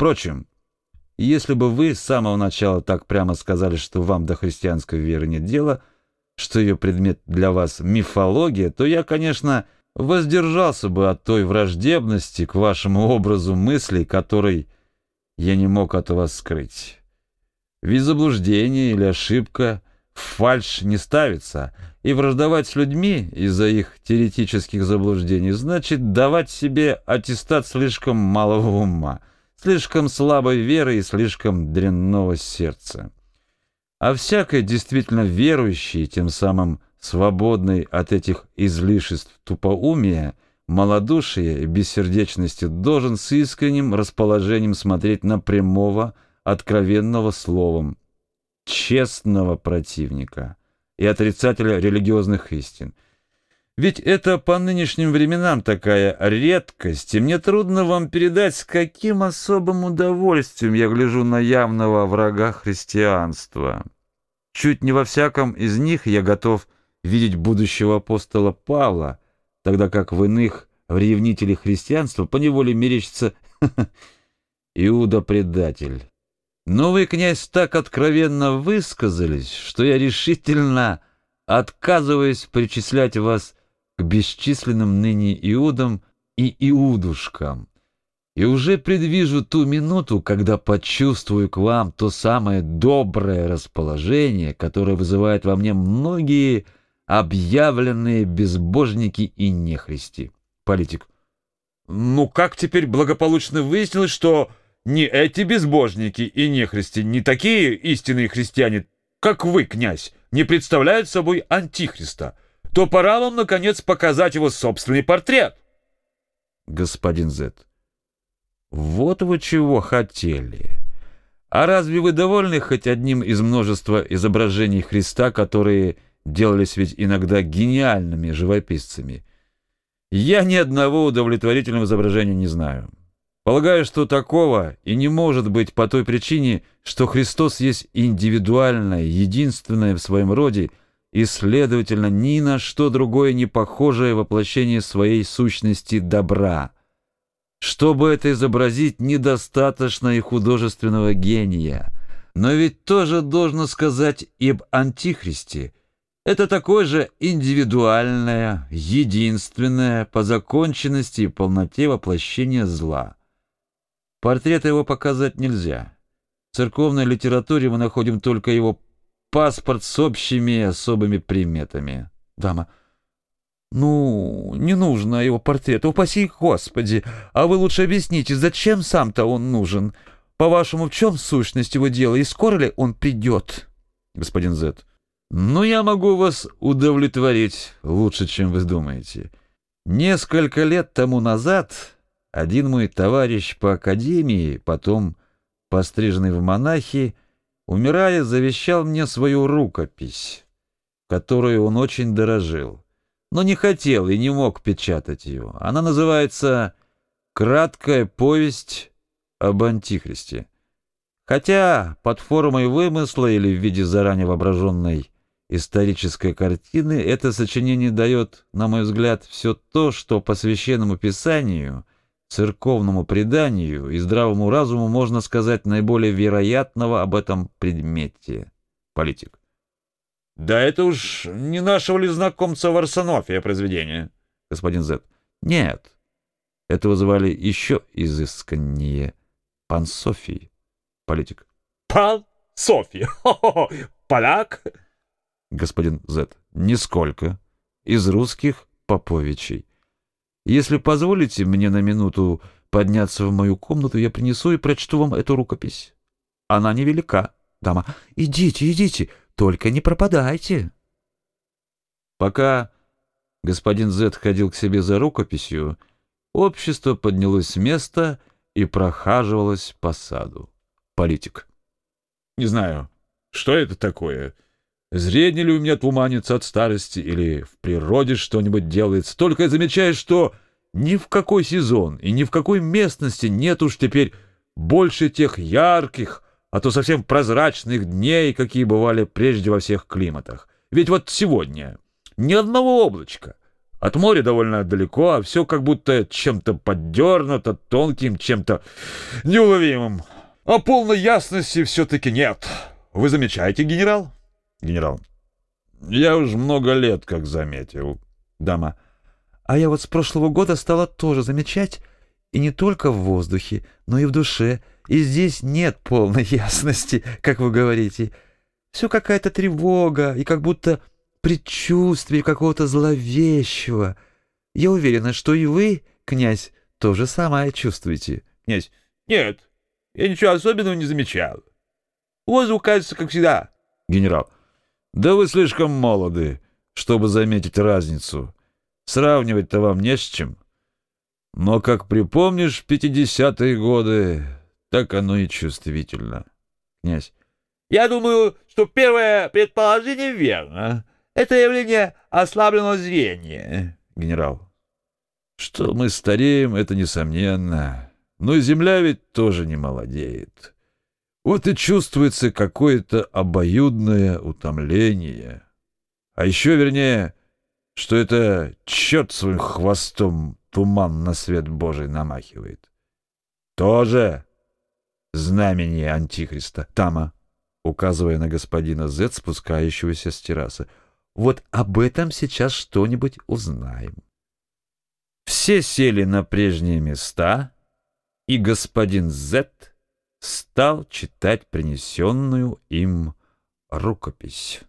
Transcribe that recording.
Впрочем, если бы вы с самого начала так прямо сказали, что вам до христианской веры нет дела, что ее предмет для вас мифология, то я, конечно, воздержался бы от той враждебности к вашему образу мыслей, который я не мог от вас скрыть. Ведь заблуждение или ошибка в фальшь не ставится, и враждовать с людьми из-за их теоретических заблуждений значит давать себе аттестат слишком малого ума, слишком слабой веры и слишком дрянного сердца. А всякой действительно верующий, тем самым свободный от этих излишеств тупоумия, малодушия и бессердечности, должен с искренним расположением смотреть на прямого, откровенного словом, честного противника и отрицателя религиозных истин. Ведь это по нынешним временам такая редкость, и мне трудно вам передать, с каким особым удовольствием я гляжу на явного врага христианства. Чуть не во всяком из них я готов видеть будущего апостола Павла, тогда как в иных в ревнителей христианства поневоле мерещится Иуда-предатель. Новый князь так откровенно высказались, что я решительно отказываюсь причислять вас к бесчисленным ныне Иудам и Иудушкам. И уже предвижу ту минуту, когда почувствую к вам то самое доброе расположение, которое вызывает во мне многие объявленные безбожники и нехристи. Политик. Ну как теперь благополучно выяснилось, что не эти безбожники и нехристи, не такие истинные христиане, как вы, князь, не представляют собой антихриста, то пора вам, наконец, показать его собственный портрет. Господин Зет. Вот вы чего хотели. А разве вы довольны хоть одним из множества изображений Христа, которые делались ведь иногда гениальными живописцами? Я ни одного удовлетворительного изображения не знаю. Полагаю, что такого и не может быть по той причине, что Христос есть индивидуальное, единственное в своем роде и, следовательно, ни на что другое не похожее воплощение своей сущности добра. Чтобы это изобразить, недостаточно и художественного гения. Но ведь тоже должно сказать и об Антихристе. Это такое же индивидуальное, единственное по законченности и полноте воплощение зла. Портрета его показать нельзя. В церковной литературе мы находим только его паспорт с общими особыми приметами. Дама. Ну, не нужно его портрета, упаси Господи. А вы лучше объясните, зачем сам-то он нужен? По-вашему, в чем сущность его дела, и скоро ли он придет? Господин Зет. Ну, я могу вас удовлетворить лучше, чем вы думаете. Несколько лет тому назад один мой товарищ по академии, потом постриженный в монахи, умирая, завещал мне свою рукопись, которую он очень дорожил, но не хотел и не мог печатать ее. Она называется «Краткая повесть об Антихристе». Хотя под формой вымысла или в виде заранее воображенной исторической картины это сочинение дает, на мой взгляд, все то, что по священному писанию – церковному преданию и здравому разуму можно сказать наиболее вероятного об этом предмете. Политик. Да это уж не нашего ли знакомца Варсонофия произведение? Господин Зет. Нет. Это вызывали еще изысканнее. Пан Софий. Политик. Пан Софий. Поляк? Господин Зет. Нисколько. Из русских поповичей. Если позволите мне на минуту подняться в мою комнату, я принесу и прочту вам эту рукопись. Она невелика. Дама, идите, идите, только не пропадайте. Пока господин Зет ходил к себе за рукописью, общество поднялось с места и прохаживалось по саду. Политик. Не знаю, что это такое. Зрение ли у меня туманится от старости, или в природе что-нибудь делается. Только я замечаю, что ни в какой сезон и ни в какой местности нет уж теперь больше тех ярких, а то совсем прозрачных дней, какие бывали прежде во всех климатах. Ведь вот сегодня ни одного облачка, От моря довольно далеко, а все как будто чем-то поддернуто, тонким, чем-то неуловимым. А полной ясности все-таки нет. Вы замечаете, генерал? Генерал. Я уж много лет как заметил. Дама. А я вот с прошлого года стала тоже замечать, и не только в воздухе, но и в душе. И здесь нет полной ясности, как вы говорите. Все какая-то тревога и как будто предчувствие какого-то зловещего. Я уверена, что и вы, князь, то же самое чувствуете. Князь. Нет, я ничего особенного не замечал. Воздух кажется, как всегда. Генерал. Да вы слишком молоды, чтобы заметить разницу. Сравнивать-то вам не с чем. Но, как припомнишь пятидесятые годы, так оно и чувствительно. Князь. Я думаю, что первое предположение верно. Это явление ослабленного зрения. Генерал. Что мы стареем, это несомненно. Но и земля ведь тоже не молодеет. Вот и чувствуется какое-то обоюдное утомление. А еще вернее, что это черт своим хвостом туман на свет Божий намахивает. Тоже знамение Антихриста. Тама, указывая на господина Зет, спускающегося с террасы. Вот об этом сейчас что-нибудь узнаем. Все сели на прежние места, и господин Зет стал читать принесенную им рукопись.